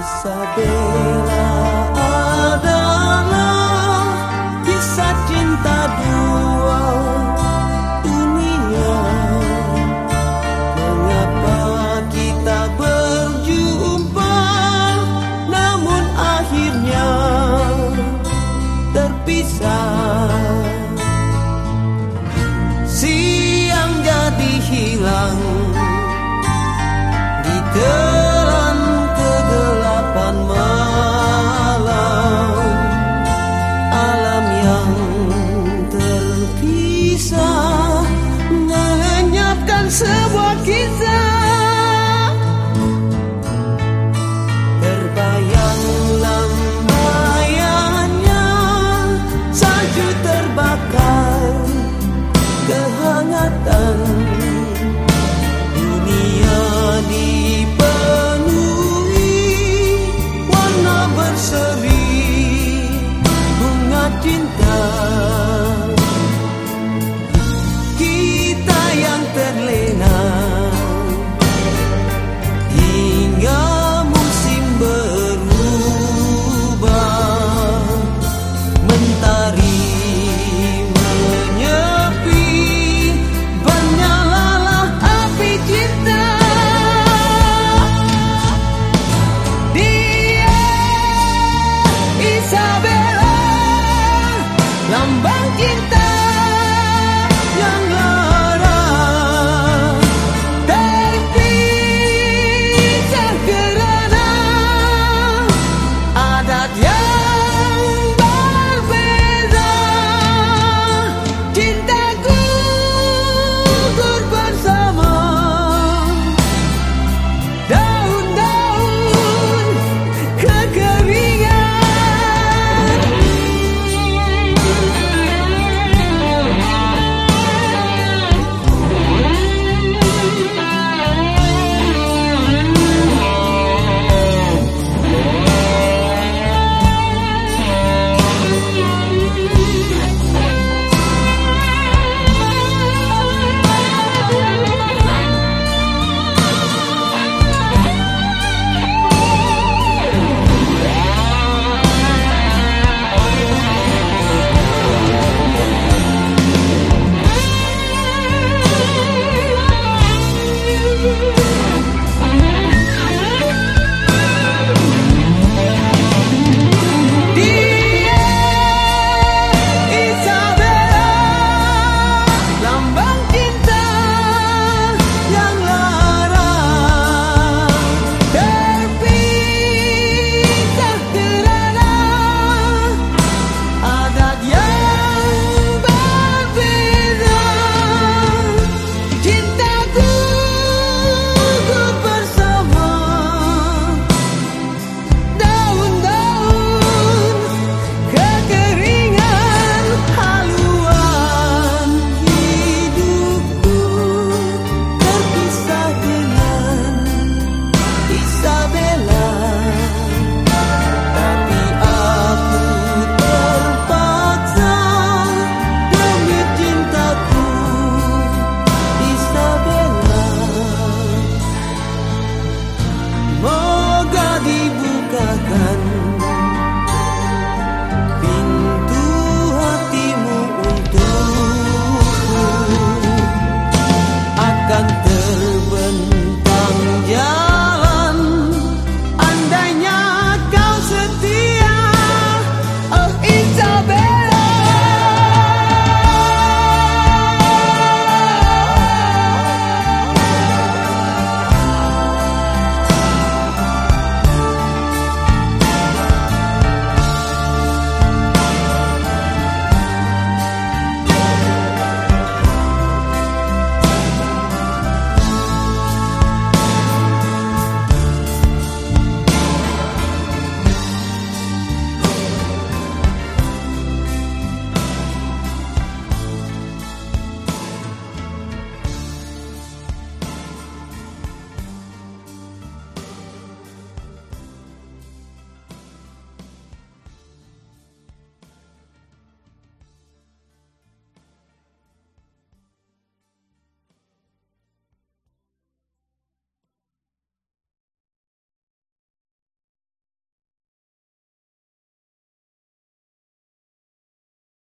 Isabella adalah kisah cinta dua